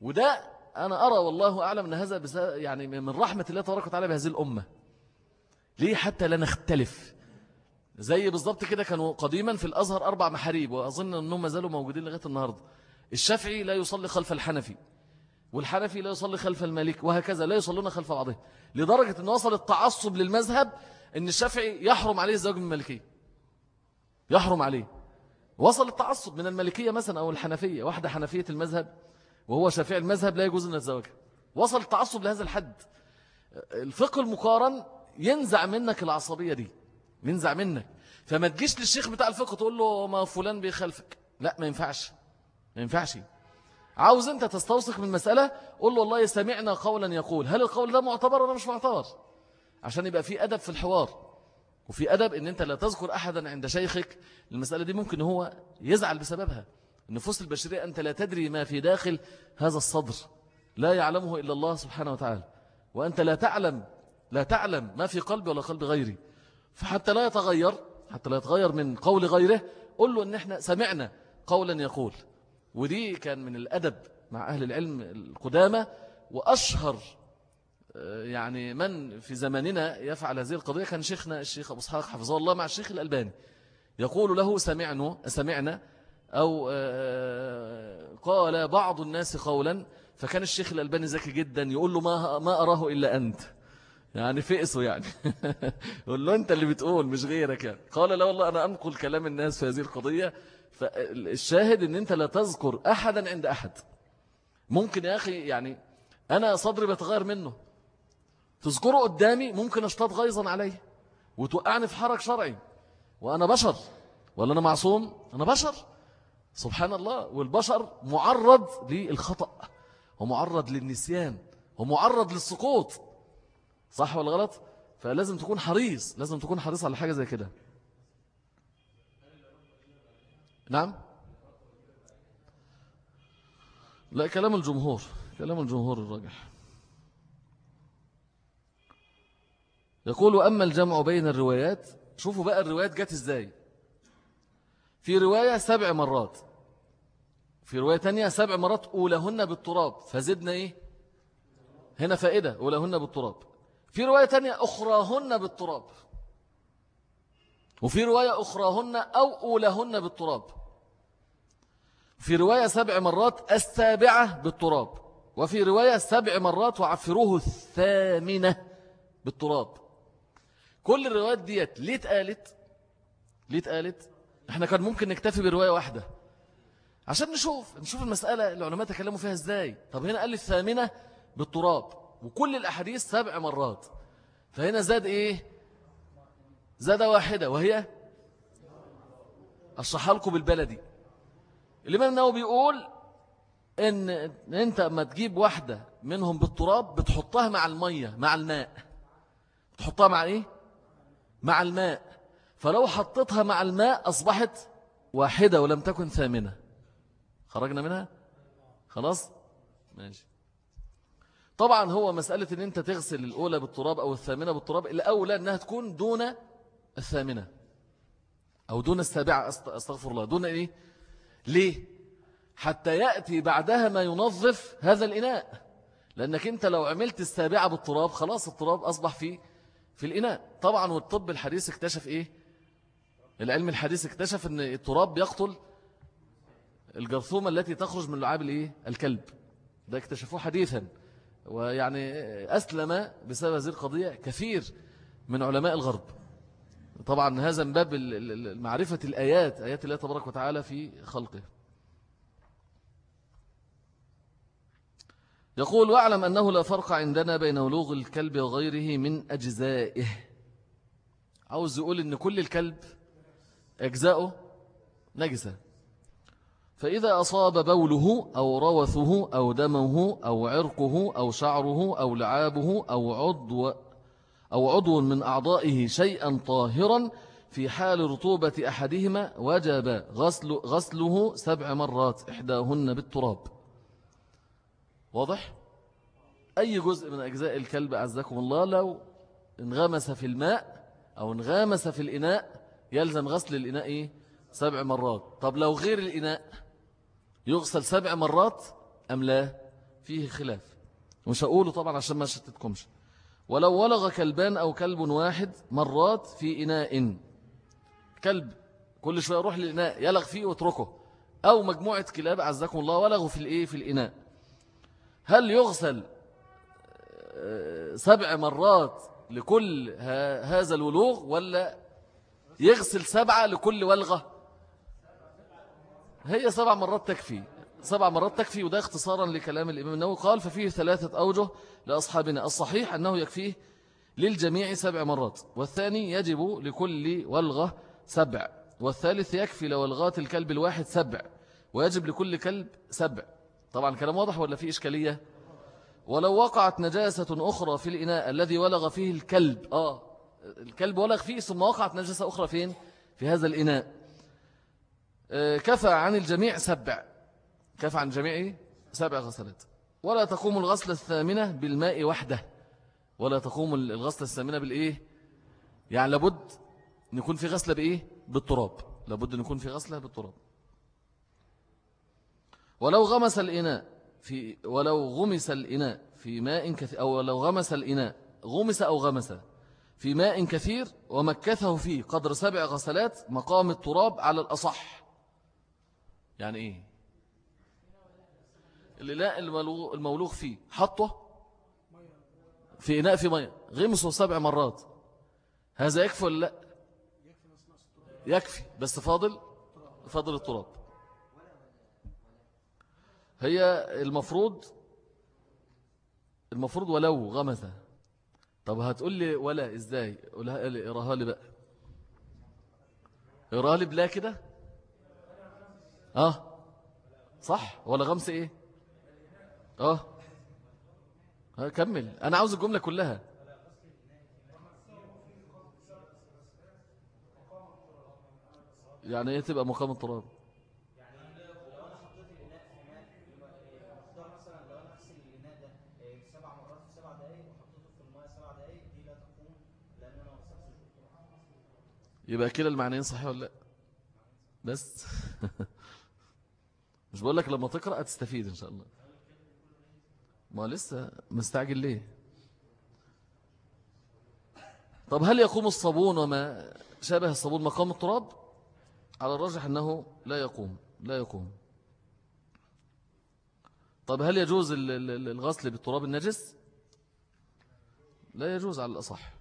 وده أنا أرى والله أعلم أن هذا يعني من رحمة الله تبارك وتعالى بهذه الأمة. ليه حتى لا نختلف؟ زي بالضبط كده كانوا قديما في الأزهر أربع محاريب وأظن أنهم ما زالوا موجودين لغاية النهاردة. الشافعي لا يصلي خلف الحنفي والحنفي لا يصلي خلف المالك وهكذا لا يصلون خلف بعضهم لدرجة أن وصل التعصب للمذهب أن الشافعي يحرم عليه الزواج من المالكية يحرم عليه. وصل التعصب من المالكية مثلا أو الحنفية واحدة حنفية المذهب وهو شافعي المذهب لا يجوز أن يتزوج. وصل التعصب لهذا الحد. الفقه المقارن ينزع منك العصبية دي. ينزع منك. فما تجيش للشيخ بتاع الفقه تقول له ما فلان بيخالفك. لا ما ينفعش. ما ينفعش. عاوز انت تستوثق من المسألة قول له والله سمعنا قولا يقول. هل القول ده معتبر ولا مش معتبر؟ عشان يبقى في أدب في الحوار. وفي أدب إن أنت لا تذكر أحدا عند شيخك. المسألة دي ممكن هو يزعل بسببها. النفوس البشرية أنت لا تدري ما في داخل هذا الصدر. لا يعلمه إلا الله سبحانه وتعالى. وأنت لا تعلم لا تعلم ما في قلبي ولا قلب غيري. فحتى لا يتغير حتى لا يتغير من قول غيره قل له إن إحنا سمعنا قولا يقول. ودي كان من الأدب مع أهل العلم القدامى وأشهر آه، يعني من في زماننا يفعل هذه القضية كان شيخنا الشيخ أبو إسحاق حفظه الله مع الشيخ الألباني. يقول له سمعنا سمعنا أو آه، قال بعض الناس قولا فكان الشيخ الألباني ذكي جدا يقول له ما, ما أراه إلا أنت. يعني فئسه يعني. يقول له أنت اللي بتقول مش غيرك يعني. قال لا والله أنا أنقل كلام الناس في هذه القضية. فالشاهد أن أنت لا تذكر أحدا عند أحد. ممكن يا أخي يعني أنا صدري بتغير منه. تذكره قدامي ممكن أشتاط غيظا عليه. وتوقعني في حرج شرعي. وأنا بشر. ولا أنا معصوم؟ أنا بشر. سبحان الله. والبشر معرض للخطأ. ومعرض للنسيان. ومعرض للسقوط. صح ولا غلط؟ فلازم تكون حريص لازم تكون حريص على حاجة زي كده. نعم؟ لا كلام الجمهور كلام الجمهور الراجح. يقول أما الجمع بين الروايات شوفوا بقى الروايات جت إزاي. في رواية سبع مرات. في رواية تانية سبع مرات أولهن بالتراب. فزدنا إيه؟ هنا فائدة أولهن بالتراب. في رواية تانية أخراهن بالتراب. وفي رواية أخراهن أو أولهن بالتراب. في رواية سبع مرات السابعة بالتراب. وفي رواية سبع مرات وعفروه الثامنة بالتراب. كل الروايات ديت ليه اتقالت؟ ليه اتقالت؟ إحنا كان ممكن نكتفي برواية واحدة. عشان نشوف نشوف المسألة العلماء تكلموا فيها إزاي. طب هنا قال الثامنة بالتراب. وكل الأحاديث سبع مرات. فهنا زاد إيه؟ زاد واحدة وهي اشرحها لكم بالبلدي. الإمام النووي بيقول إن أنت ما تجيب واحدة منهم بالتراب بتحطها مع المية مع الماء. بتحطها مع إيه؟ مع الماء. فلو حطيتها مع الماء أصبحت واحدة ولم تكن ثامنة. خرجنا منها؟ خلاص؟ ماشي. طبعا هو مسألة أن أنت تغسل الأولى بالتراب أو الثامنة بالتراب الأولى أنها تكون دون الثامنة أو دون السابعة أستغفر الله. دون إيه؟ ليه؟ حتى يأتي بعدها ما ينظف هذا الإناء. لأنك أنت لو عملت السابعة بالتراب خلاص التراب أصبح في في الإناء. طبعا والطب الحديث اكتشف إيه؟ العلم الحديث اكتشف أن التراب بيقتل الجرثومة التي تخرج من لعاب الإيه؟ الكلب. ده اكتشفوه حديثا. ويعني أسلم بسبب هذه القضية كثير من علماء الغرب. طبعا هذا من باب معرفة الآيات آيات الله تبارك وتعالى في خلقه. يقول واعلم أنه لا فرق عندنا بين ولوغ الكلب وغيره من أجزائه. عاوز يقول إن كل الكلب أجزاؤه نجسة. فإذا أصاب بوله أو روثه أو دمه أو عرقه أو شعره أو لعابه أو عضو أو عضو من أعضائه شيئا طاهرا في حال رطوبة أحدهما وجب غسل غسله سبع مرات إحداهن بالتراب واضح؟ أي جزء من أجزاء الكلب أعزكم الله لو انغمس في الماء أو انغمس في الإناء يلزم غسل الإناء إيه؟ سبع مرات طب لو غير الإناء يغسل سبع مرات أم لا؟ فيه خلاف. مش هقوله طبعا عشان ما شتتكمش. ولو ولغ كلبان أو كلب واحد مرات في إناء. كلب كل شوية يروح للإناء يلغ فيه واتركه. أو مجموعة كلاب عزكم الله ولغوا في الإيه؟ في الإناء. هل يغسل آه، سبع مرات لكل هذا الولوغ ولا يغسل سبعة لكل ولغة؟ هي سبع مرات تكفي. سبع مرات تكفي وده اختصارا لكلام الإمام النووي. قال ففيه ثلاثة أوجه لأصحابنا. الصحيح أنه يكفيه للجميع سبع مرات والثاني يجب لكل ولغة سبع والثالث يكفي لولغات الكلب الواحد سبع ويجب لكل كلب سبع. طبعا كلام واضح ولا فيه إشكالية؟ ولو وقعت نجاسة أخرى في الإناء الذي ولغ فيه الكلب. آه الكلب ولغ فيه ثم وقعت نجاسة أخرى فين؟ في هذا الإناء. كفى عن الجميع سبع. كفى عن الجميع سبع غسلات ولا تقوم الغسلة الثامنة بالماء وحده. ولا تقوم الغسلة الثامنة بالإيه؟ يعني لابد نكون في غسلة بإيه؟ بالتراب. لابد نكون في غسلة بالتراب. ولو غمس الإناء في ولو غمس الإناء في ماء كثير أو لو غمس الإناء غمس أو غمس في ماء كثير ومكثه فيه قدر سبع غسلات مقام التراب على الأصح. يعني إيه؟ الإناء المولوغ فيه حطه في إناء في مية غمسه سبع مرات. هذا يكفي ولا لا؟ يكفي بس فاضل فاضل التراب. هي المفروض المفروض ولو غمسه طب هتقول لي ولا إزاي؟ اقراها لي بقى. اقراها لي بلا كده؟ آه صح ولا غمس إيه آه كمل. أنا عاوز الجملة كلها. يعني إيه تبقى مقام التراب؟ يبقى كده المعنيين صحيح ولا لا؟ بس. مش بقول لك لما تقرأ تستفيد إن شاء الله. ما لسه مستعجل ليه؟ طب هل يقوم الصابون وما شابه الصابون مقام التراب؟ على الرجح أنه لا يقوم لا يقوم. طب هل يجوز الغسل بالتراب النجس؟ لا يجوز على الأصح.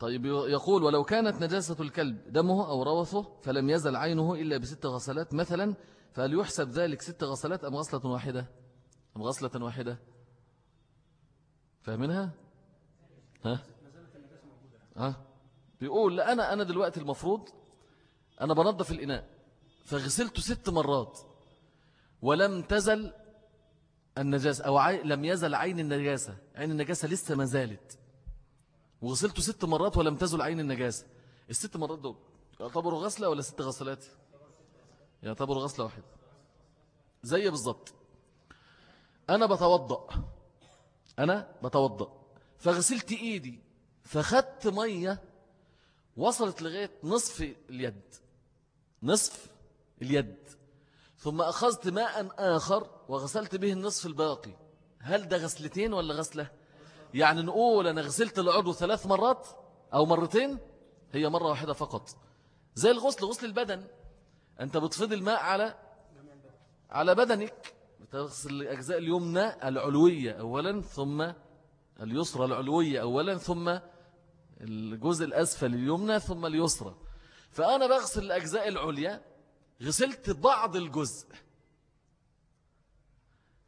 طيب يقول ولو كانت نجاسة الكلب دمه أو روثه فلم يزل عينه إلا بست غسلات مثلا فهل يحسب ذلك ست غسلات أم غسلة واحدة؟ أم غسلة واحدة؟ فاهمينها؟ ها؟ ها بيقول لا أنا أنا دلوقتي المفروض أنا بنظف الإناء فغسلته ست مرات ولم تزل النجاسة أو عي... لم يزل عين النجاسة عين النجاسة لسه ما زالت. وغسلته ست مرات ولم تزل عين النجاسة. الست مرات دول يعتبروا غسلة ولا ست غسلات؟ يعتبروا غسلة واحدة. زي بالضبط أنا بتوضأ. أنا بتوضأ. فغسلت إيدي. فخدت مية. وصلت لغاية نصف اليد. نصف اليد. ثم أخذت ماء آخر وغسلت به النصف الباقي. هل ده غسلتين ولا غسلة؟ يعني نقول أنا غسلت العضو ثلاث مرات أو مرتين هي مرة واحدة فقط. زي الغسل غسل البدن. أنت بتفض الماء على على بدنك. بتغسل الأجزاء اليمنى العلوية أولا ثم اليسرى العلوية أولا ثم الجزء الأسفل اليمنى ثم اليسرى. فأنا بغسل الأجزاء العليا. غسلت بعض الجزء.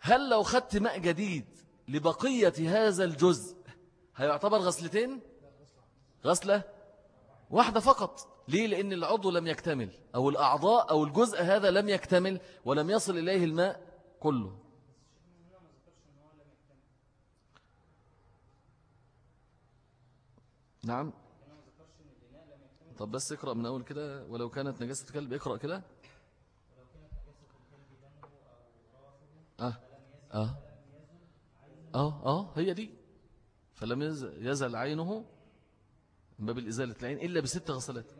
هل لو خدت ماء جديد لبقية هذا الجزء. هيعتبر غسلتين؟ غسلة واحدة فقط. ليه؟ لأن العضو لم يكتمل أو الأعضاء أو الجزء هذا لم يكتمل ولم يصل إليه الماء كله. نعم. طب بس اقرأ من أول كده ولو كانت نجاسة كلب اقرأ كده. آه. آه. آه آه هي دي. فلم يزل عينه من باب الإزالة العين إلا بست غسلات.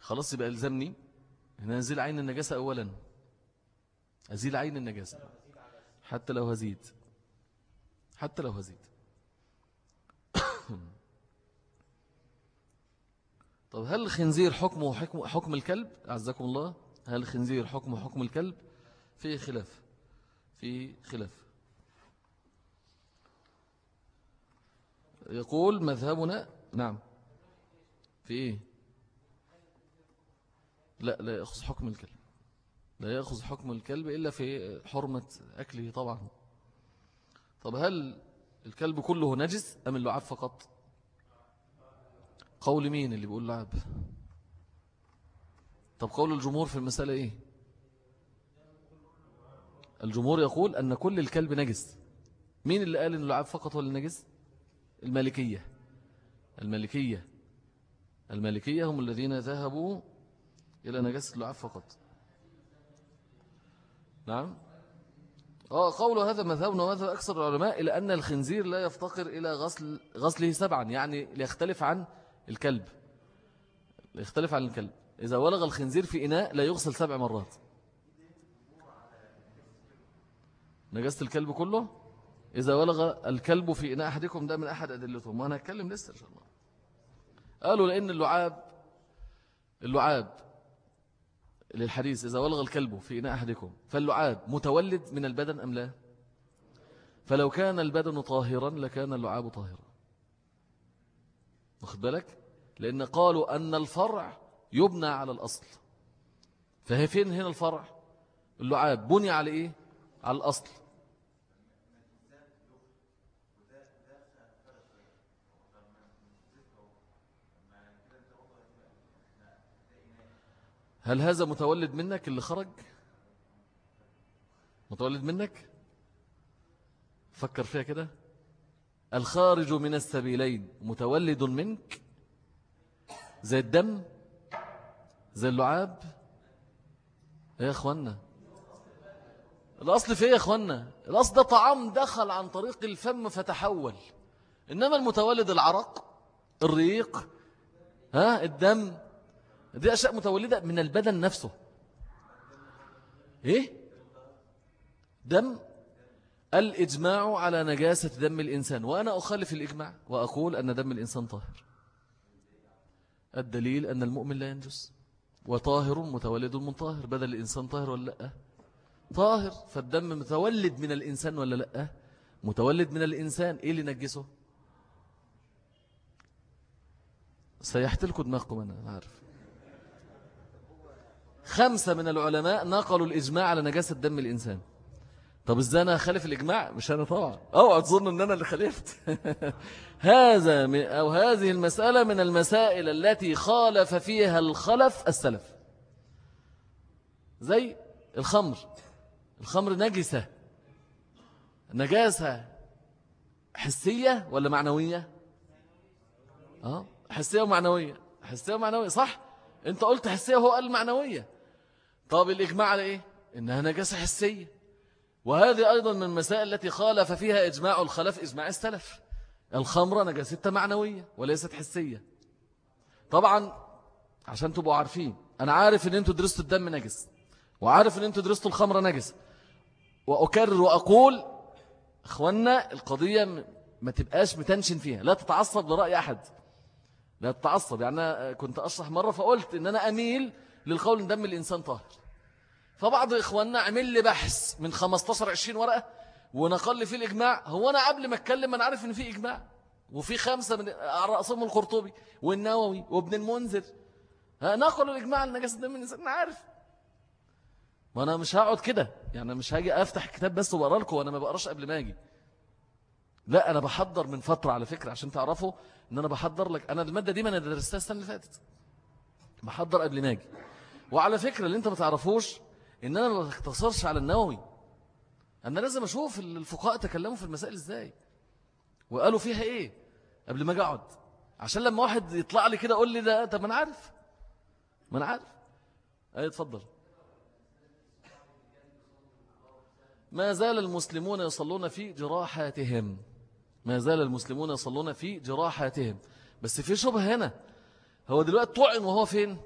خلاص يبقى ألزمني هنا أزيل عين النجاسة أولا. أزيل عين النجاسة. حتى لو هزيد حتى لو هزيد طب هل الخنزير حكمه حكم, حكم الكلب؟ أعزكم الله. هل الخنزير حكمه حكم الكلب؟ في خلاف. في خلاف. يقول مذهبنا نعم. في إيه؟ لا لا يأخذ حكم الكلب. لا يأخذ حكم الكلب إلا في حرمة أكله طبعا. طب هل الكلب كله نجس أم اللعاب فقط؟ قول مين اللي بيقول لعب؟ طب قول الجمهور في المسألة إيه؟ الجمهور يقول أن كل الكلب نجس. مين اللي قال أن اللعاب فقط هو النجس المالكية المالكية المالكية هم الذين ذهبوا إلى نجاسة اللعاب فقط. نعم. آه قول هذا مذهبنا ومذهب أكثر العلماء إلى أن الخنزير لا يفتقر إلى غسل غسله سبعا يعني ليختلف عن الكلب. يختلف عن الكلب. إذا ولغ الخنزير في إناء لا يغسل سبع مرات. نجاسة الكلب كله؟ إذا ولغ الكلب في إناء أحدكم ده من أحد أدلتهم وأنا هتكلم لسه إن شاء الله. قالوا لأن اللعاب اللعاب للحديث إذا ولغ الكلب في إناء أحدكم فاللعاب متولد من البدن أم لا؟ فلو كان البدن طاهرا لكان اللعاب طاهرا. واخد بالك؟ لأن قالوا أن الفرع يبنى على الأصل. فهي فين هنا الفرع؟ اللعاب بني على إيه؟ على الأصل. هل هذا متولد منك اللي خرج؟ متولد منك؟ فكر فيها كده. الخارج من السبيلين متولد منك؟ زي الدم؟ زي اللعاب؟ يا إخوانا. الأصل في إيه يا إخوانا؟ الأصل ده طعام دخل عن طريق الفم فتحول. إنما المتولد العرق الريق ها الدم دي أشياء متولدة من البدن نفسه. إيه؟ دم. الإجماع على نجاسة دم الإنسان. وأنا أخالف الإجماع وأقول أن دم الإنسان طاهر. الدليل أن المؤمن لا ينجس. وطاهر متولد من طاهر بدل الإنسان طاهر ولا لأ؟ طاهر. فالدم متولد من الإنسان ولا لأ؟ متولد من الإنسان. إيه اللي نجسه؟ سيحتلكوا دماغكم أنا عارف. خمسة من العلماء نقلوا الإجماع على نجاسة دم الإنسان. طب إزاي أنا خالف الإجماع؟ مش أنا طبعا. اوعى تظن إن أنا اللي خالفت. هذا أو هذه المسألة من المسائل التي خالف فيها الخلف السلف. زي الخمر. الخمر نجسة. نجاسة حسية ولا معنوية؟ آه حسية ومعنوية. حسية ومعنوية صح؟ أنت قلت حسية وهو قال معنوية. طب الإجماع على إيه؟ إنها نجاسة حسية. وهذه أيضا من المسائل التي خالف فيها إجماع الخلف إجماع السلف. الخمرة نجاستها معنوية وليست حسية. طبعا عشان تبقوا عارفين أنا عارف أن أنتوا درستوا الدم نجس وعارف أن أنتوا درستوا الخمرة نجس. وأكرر وأقول أخوانا القضية ما تبقاش متنشن فيها لا تتعصب لرأي أحد. لا تتعصب. يعني أنا كنت أشرح مرة فقلت أن أنا أميل للقول أن دم الإنسان طاهر. فبعض إخواننا عمل لي بحث من 15-20 ورقة ونقل لي فيه الإجماع هو أنا قبل ما أتكلم أنا عارف أن فيه إجماع وفي خمسة من رأسهم القرطبي والنووي وابن المنذر. نقلوا الإجماع على نجاسة دم الإنسان أنا عارف. ما أنا مش هقعد كده يعني مش هاجي أفتح الكتاب بس وبقرأ لكم وأنا ما بقراش قبل ما أجي. لا أنا بحضر من فترة على فكرة عشان تعرفوا إن أنا بحضر لك أنا المادة دي ما أنا درستها السنة اللي فاتت. بحضر قبل ما أجي. وعلى فكرة اللي أنت ما تعرفوش إن أنا ما بختصرش على النووي. أنا لازم أشوف الفقهاء تكلموا في المسائل إزاي. وقالوا فيها إيه قبل ما أقعد. عشان لما واحد يطلع لي كده أقول لي ده طب ما أنا عارف. ما أنا عارف. أي اتفضل. ما زال المسلمون يصلون في جراحاتهم. ما زال المسلمون يصلون في جراحاتهم. بس في شبه هنا. هو دلوقتي طعن وهو فين؟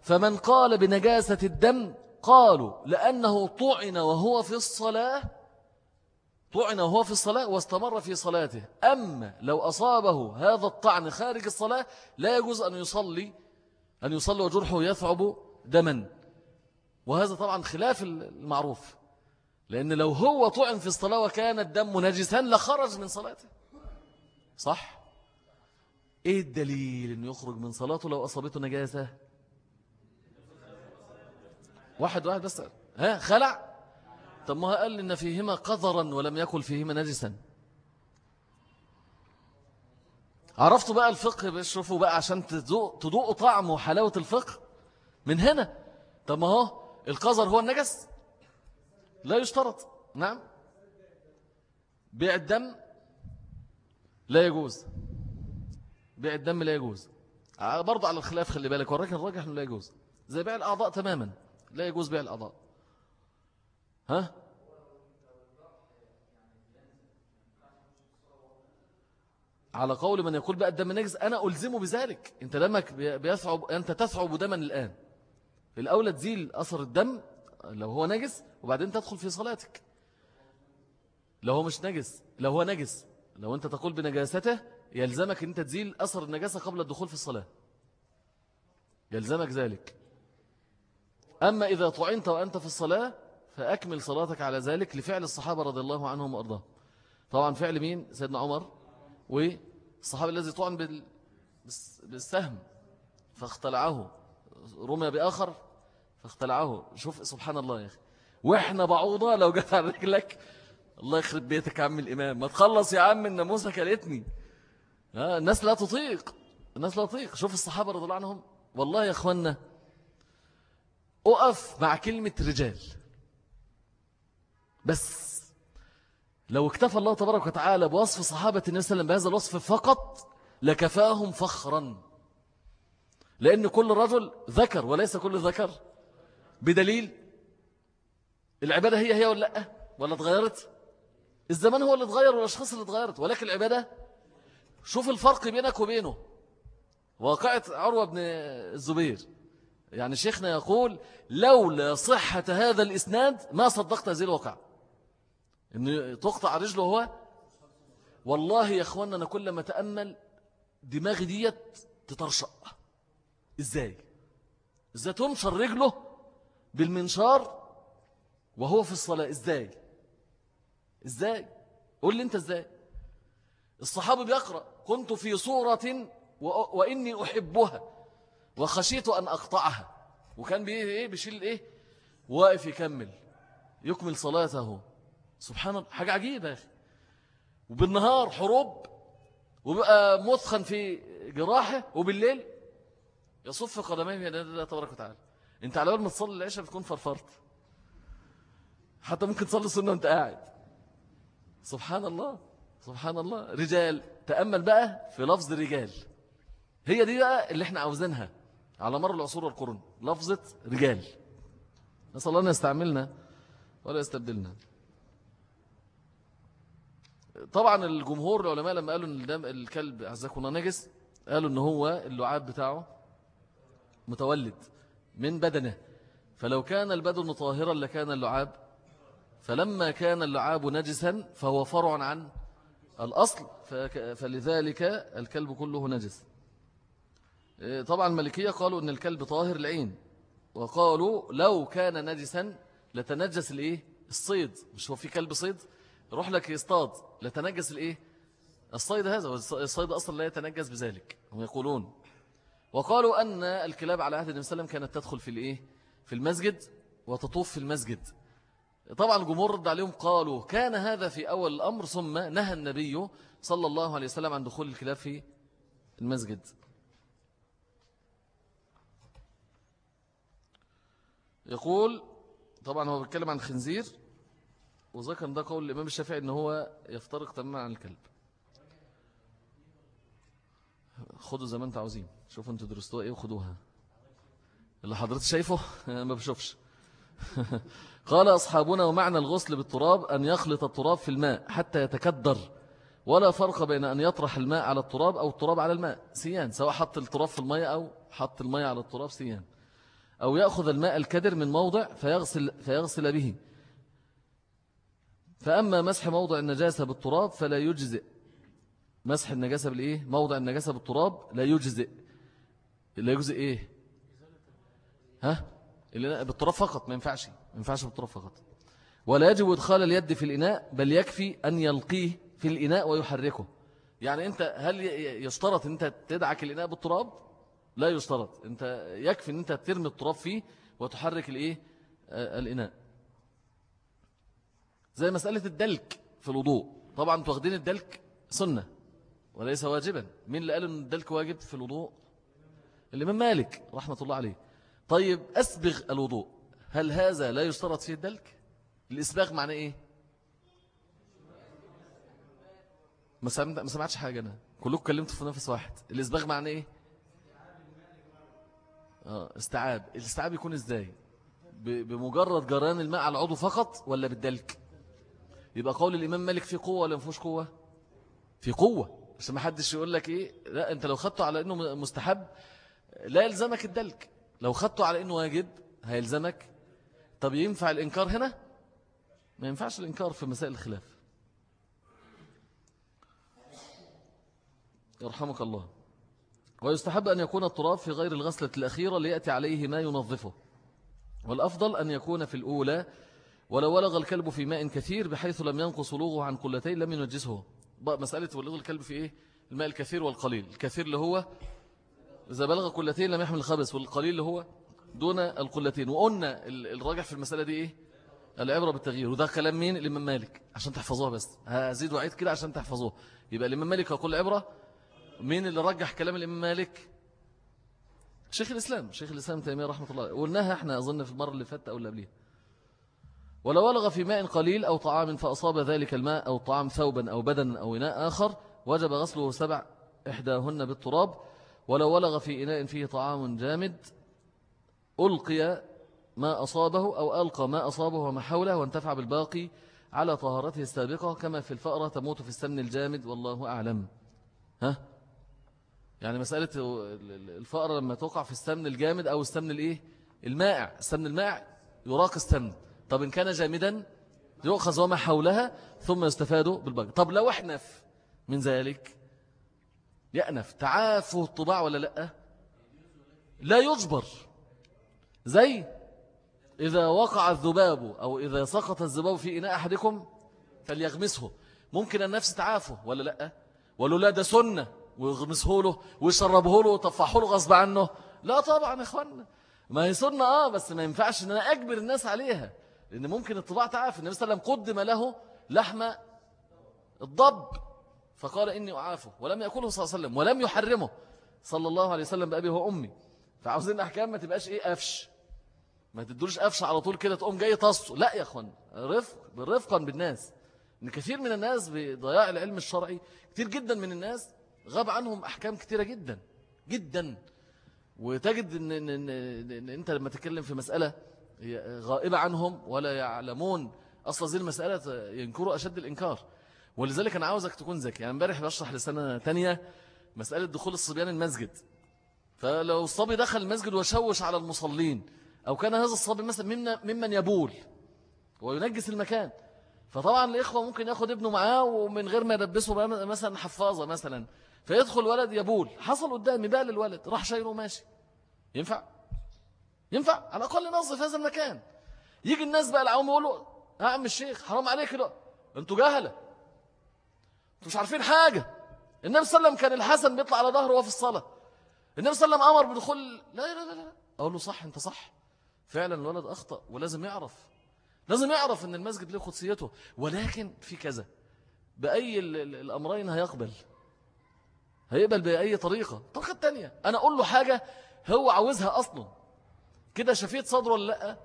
فمن قال بنجاسة الدم قالوا لأنه طعن وهو في الصلاة طعن وهو في الصلاة واستمر في صلاته. أما لو أصابه هذا الطعن خارج الصلاة لا يجوز أن يصلي أن يصلي وجرحه يثعب دما. وهذا طبعا خلاف المعروف. لأن لو هو طعن في الصلاة وكان الدم نجسا لخرج من صلاته. صح؟ إيه الدليل أنه يخرج من صلاته لو أصابته نجاسة؟ واحد واحد بس. ها خلع؟ طب ما قال إن فيهما قذرا ولم يكن فيهما نجسا. عرفتوا بقى الفقه بيشرفوا بقى عشان تدوقوا طعم وحلاوة الفقه؟ من هنا. طب ما هو القذر هو النجس. لا يشترط. نعم. بيع الدم لا يجوز. بيع الدم لا يجوز. برضو على الخلاف خلي بالك. ولكن الراجح لا يجوز. زي بيع الأعضاء تماما. لا يجوز بيع الأعضاء ها؟ على قول من يقول بقى الدم نجس أنا ألزمه بذلك. أنت دمك بيثعب أنت تثعب دما الآن. الأولى تزيل أثر الدم لو هو نجس وبعدين تدخل في صلاتك. لو هو مش نجس لو هو نجس لو أنت تقول بنجاسته يلزمك أنت تزيل أثر النجاسة قبل الدخول في الصلاة. يلزمك ذلك. أما إذا طعنت وأنت في الصلاة فأكمل صلاتك على ذلك لفعل الصحابة رضي الله عنهم وأرضاهم طبعا فعل مين؟ سيدنا عمر والصحابة الذي طعن بالسهم فاختلعه. رمي بآخر فاختلعه. شوف سبحان الله يا أخي. وإحنا بعوضة لو جت على رجلك. الله يخرب بيتك يا عم الإمام. ما تخلص يا عم الناموسة كلتني. الناس لا تطيق. الناس لا تطيق. شوف الصحابة رضي الله عنهم. والله يا أخوانا أقف مع كلمة رجال. بس لو اكتفى الله تبارك وتعالى بوصف صحابة النبي صلى الله عليه وسلم بهذا الوصف فقط لكفاهم فخرا. لأن كل رجل ذكر وليس كل ذكر. بدليل العبادة هي هي ولا لا ولا اتغيرت؟ الزمان هو اللي اتغير والأشخاص اللي اتغيرت. ولكن العبادة شوف الفرق بينك وبينه. واقعة عروة بن الزبير. يعني شيخنا يقول لولا صحة هذا الإسناد ما صدقت هذه الواقع إن تقطع رجله هو. والله يا أخوانا أنا كل ما تأمل دماغي ديت تترشق إزاي؟ إزاي تنشر رجله بالمنشار وهو في الصلاة؟ إزاي؟ إزاي؟ قول لي أنت إزاي؟ الصحابي بيقرأ كنت في صورة وإني أحبها. وخشيت أن أقطعها. وكان بيه إيه بيشيل إيه؟ واقف يكمل يكمل صلاته. سبحان الله حاجة عجيبة يا أخي. وبالنهار حروب وبقى مثخن في جراحه وبالليل يصف قدميه في الله تبارك وتعالى. أنت على اول ما تصلي العشاء بتكون فرفرت. حتى ممكن تصلي السنة وأنت قاعد. سبحان الله سبحان الله. رجال تأمل بقى في لفظ رجال. هي دي بقى اللي إحنا عاوزينها. على مر العصور والقرون لفظة رجال. نسأل الله أن يستعملنا ولا يستبدلنا. طبعا الجمهور العلماء لما قالوا إن دم الكلب عزكم نجس قالوا إن هو اللعاب بتاعه متولد من بدنه. فلو كان البدن طاهرا لكان اللعاب فلما كان اللعاب نجسا فهو فرع عن الأصل فلذلك الكلب كله نجس. طبعا الملكية قالوا أن الكلب طاهر العين وقالوا لو كان نجسا لتنجس الإيه؟ الصيد مش هو في كلب صيد روح لك يصطاد لتنجس الإيه؟ الصيد هذا الصيد أصلا لا يتنجس بذلك هم يقولون وقالوا أن الكلاب على عهد النبي صلى الله عليه وسلم كانت تدخل في الإيه؟ في المسجد وتطوف في المسجد طبعا الجمهور رد عليهم قالوا كان هذا في أول الأمر ثم نهى النبي صلى الله عليه وسلم عن دخول الكلاب في المسجد يقول طبعا هو بيتكلم عن الخنزير وذكر ده قول الإمام الشافعي أنه هو يفترق تماما عن الكلب. خدوا زي ما أنتوا عاوزين. شوفوا أنتوا درستوها إيه وخدوها. اللي حضرتك شايفه ما بشوفش. قال أصحابنا ومعنى الغسل بالتراب أن يخلط التراب في الماء حتى يتكدر ولا فرق بين أن يطرح الماء على التراب أو التراب على الماء. سيان سواء حط التراب في الماء أو حط الماء على التراب سيان. أو يأخذ الماء الكدر من موضع فيغسل, فيغسل به. فأما مسح موضع النجاسة بالتراب فلا يجزئ. مسح النجاسة بالإيه؟ موضع النجاسة بالتراب لا يجزئ. لا يجزئ إيه؟ ها؟ اللي بالتراب فقط ما ينفعش. ما ينفعش بالتراب فقط. ولا يجب إدخال اليد في الإناء بل يكفي أن يلقيه في الإناء ويحركه. يعني أنت هل يشترط أن أنت تدعك الإناء بالتراب؟ لا يشترط. أنت يكفي أن أنت ترمي التراب فيه وتحرك الإيه؟ آه، الإناء. زي مسألة الدلك في الوضوء. طبعا واخدين الدلك سنة وليس واجبا. مين اللي قال أن الدلك واجب في الوضوء؟ الإمام مالك رحمة الله عليه. طيب أسبغ الوضوء. هل هذا لا يشترط فيه الدلك؟ الإسباغ معنى إيه؟ ما سمعتش حاجة أنا. كلكم كلمتوا في نفس واحد. الإسباغ معنى إيه؟ آه استعاب الاستعاب يكون إزاي؟ بمجرد جران الماء على العضو فقط ولا بالدلك؟ يبقى قول الإمام مالك في قوة ولا مفوش قوة؟ في قوة. عشان ما حدش يقول لك إيه لا أنت لو خدته على أنه مستحب لا يلزمك الدلك. لو خدته على أنه واجب هيلزمك. طب ينفع الإنكار هنا؟ ما ينفعش الإنكار في مسائل الخلاف. يرحمك الله. ويستحب أن يكون التراب في غير الغسلة الأخيرة ليأتي عليه ما ينظفه. والأفضل أن يكون في الأولى ولو ولغ الكلب في ماء كثير بحيث لم ينقص لوغه عن قلتين لم ينجسه. مسألة ولغ الكلب في إيه؟ الماء الكثير والقليل. الكثير اللي هو إذا بلغ قلتين لم يحمل الخبث والقليل اللي هو دون القلتين. وقلنا الراجح في المسألة دي إيه؟ العبرة بالتغيير. وده كلام مين؟ الإمام مالك عشان تحفظوها بس. هزيد وعيد كده عشان تحفظوها يبقى الإمام مالك يقول العبرة مين اللي رجح كلام الإمام مالك؟ شيخ الإسلام شيخ الإسلام تيمية رحمة الله. قلناها إحنا أظن في المرة اللي فاتت أو اللي قبلها ولو ولغ في ماء قليل أو طعام فأصاب ذلك الماء أو طعام ثوبا أو بدن أو إناء آخر وجب غسله سبع إحداهن بالتراب. ولو ولغ في إناء فيه طعام جامد ألقي ما أصابه أو ألقى ما أصابه وما حوله وانتفع بالباقي على طهارته السابقة كما في الفأرة تموت في السمن الجامد والله أعلم. ها؟ يعني مسألة الفأرة لما توقع في السمن الجامد أو السمن الإيه؟ المائع. السمن المائع يراق السمن. طب إن كان جامدا يؤخذ وما حولها ثم يستفاد بالباقي طب لو أحنف من ذلك يأنف. تعافه الطباع ولا لأ؟ لا يجبر. زي إذا وقع الذباب أو إذا سقط الذباب في إناء أحدكم فليغمسه. ممكن النفس تعافه ولا لأ؟ ولا لا ده سنة. ويغمسه له ويشربه له ويطفحه له غصب عنه. لا طبعا يا إخوانا ما هي سنة آه بس ما ينفعش أن أنا أجبر الناس عليها. لأن ممكن الطباع تعافي النبي صلى الله عليه وسلم قدم له لحم الضب فقال إني أعافه ولم يأكله صلى الله عليه وسلم ولم يحرمه. صلى الله عليه وسلم بأبي وأمي فعاوزين أحكام ما تبقاش إيه أفش ما تدولش أفش على طول كده تقوم جاي تصه لا يا أخوان رفق رفقا بالناس. إن كثير من الناس بضياع العلم الشرعي كثير جدا من الناس غاب عنهم أحكام كثيرة جدا جدا. وتجد إن, إن, إن, إن أنت لما تتكلم في مسألة غائبة عنهم ولا يعلمون أصلا زي المسألة ينكروا أشد الإنكار. ولذلك أنا عاوزك تكون ذكي. يعني امبارح بشرح لسنة تانية مسألة دخول الصبيان المسجد. فلو الصبي دخل المسجد وشوش على المصلين أو كان هذا الصبي مثلا ممن يبول وينجس المكان. فطبعا الإخوة ممكن ياخد ابنه معاه ومن غير ما يلبسه مثلا حفاظة مثلا. فيدخل ولد يبول. حصل قدامي بقى للولد راح شايله ماشي ينفع؟ ينفع؟ على الأقل نظف هذا المكان. يجي الناس بقى العوام يقولوا يا عم الشيخ حرام عليك لا أنتوا جهلة. أنتوا مش عارفين حاجة. النبي صلى الله عليه وسلم كان الحسن بيطلع على ظهره وهو في الصلاة. النبي صلى الله عليه وسلم أمر بدخول لا لا لا لا أقول له صح أنت صح. فعلا الولد أخطأ ولازم يعرف. لازم يعرف أن المسجد له قدسيته ولكن في كذا. بأي الأمرين هيقبل. هيقبل بأي طريقة. الطريقة التانية أنا أقول له حاجة هو عاوزها أصلا. كده شفيت صدره ولا لأ؟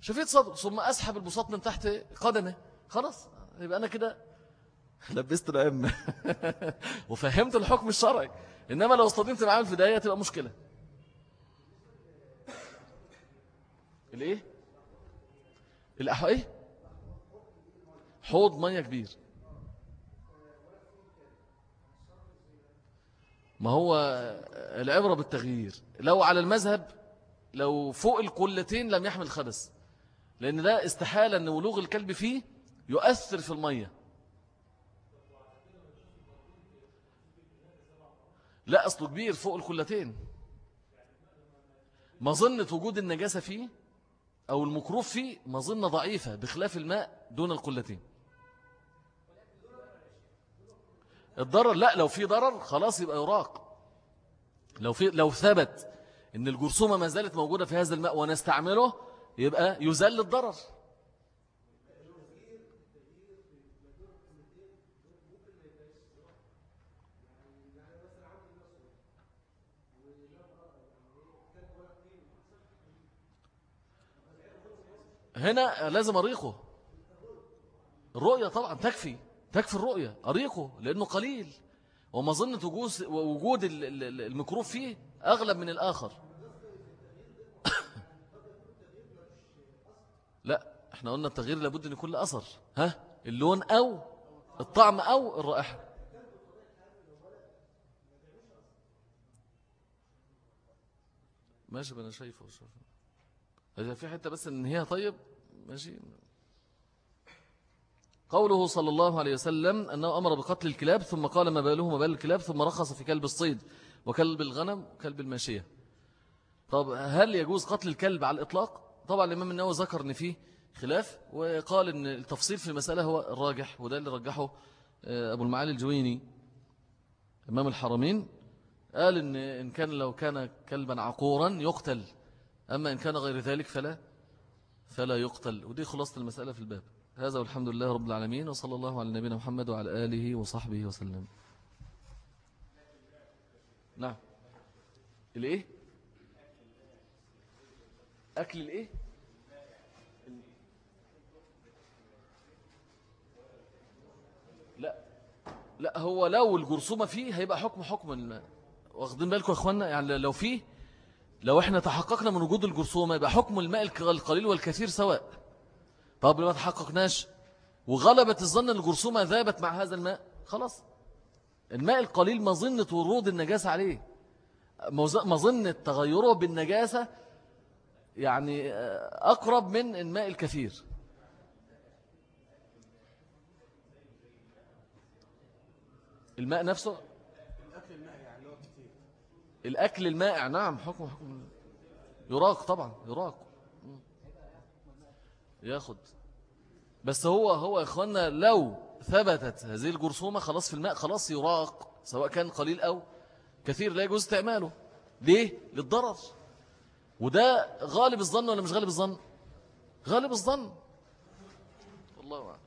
شفيت صدره. ثم أسحب البساط من تحت قدمه. خلاص. يبقى أنا كده لبست الأئمة وفهمت الحكم الشرعي. إنما لو اصطدمت معاه في البداية تبقى مشكلة. الإيه؟ الأحوال إيه؟ حوض مية كبير. ما هو العبرة بالتغيير. لو على المذهب لو فوق القلتين لم يحمل خبث. لأن ده استحالة أن ولوغ الكلب فيه يؤثر في المية. لا أصله كبير فوق الكلتين مظنة وجود النجاسة فيه أو المكروف فيه مظنة ضعيفة بخلاف الماء دون القلتين. الضرر لا لو في ضرر خلاص يبقى يراق. لو في لو ثبت إن الجرثومة ما زالت موجودة في هذا الماء ونستعمله يبقى يزل الضرر. هنا لازم أريقه. الرؤية طبعا تكفي. تكفي الرؤية أريقه لأنه قليل. ومظنة وجود الميكروب فيه أغلب من الآخر. لا إحنا قلنا التغيير لابد أن يكون له أثر. ها؟ اللون أو الطعم أو الرائحة. ماشي أنا شايفه. إذا في حتة بس إن هي طيب ماشي. قوله صلى الله عليه وسلم أنه أمر بقتل الكلاب ثم قال ما باله ما بال الكلاب ثم رخص في كلب الصيد وكلب الغنم وكلب الماشية طب هل يجوز قتل الكلب على الإطلاق؟ طبعا الإمام النووي ذكر أن فيه خلاف وقال أن التفصيل في المسألة هو الراجح وده اللي رجحه آه، أبو المعالي الجويني إمام الحرمين. قال إن, إن كان لو كان كلبا عقورا يقتل أما إن كان غير ذلك فلا فلا يقتل. ودي خلاصة المسألة في الباب. هذا والحمد لله رب العالمين وصلى الله على نبينا محمد وعلى آله وصحبه وسلم. نعم. الإيه؟ أكل الإيه؟ لا. لا هو لو الجرثومة فيه هيبقى حكم حكم الماء واخدين بالكم يا إخوانا يعني لو فيه لو إحنا تحققنا من وجود الجرثومة يبقى حكم الماء القليل والكثير سواء. طب لما تحققناش وغلبت الظن إن الجرثومة ذابت مع هذا الماء. خلاص. الماء القليل مظنة ورود النجاسة عليه. مظنة تغيره بالنجاسة يعني آه، أقرب من الماء الكثير. الماء نفسه؟ الأكل المائع نعم حكم حكم. يراق طبعا يراق. ياخد. بس هو هو يا إخوانا لو ثبتت هذه الجرثومة خلاص في الماء خلاص يراق سواء كان قليل أو كثير لا يجوز استعماله. ليه؟ للضرر. وده غالب الظن ولا مش غالب الظن؟ غالب الظن. والله أعلم.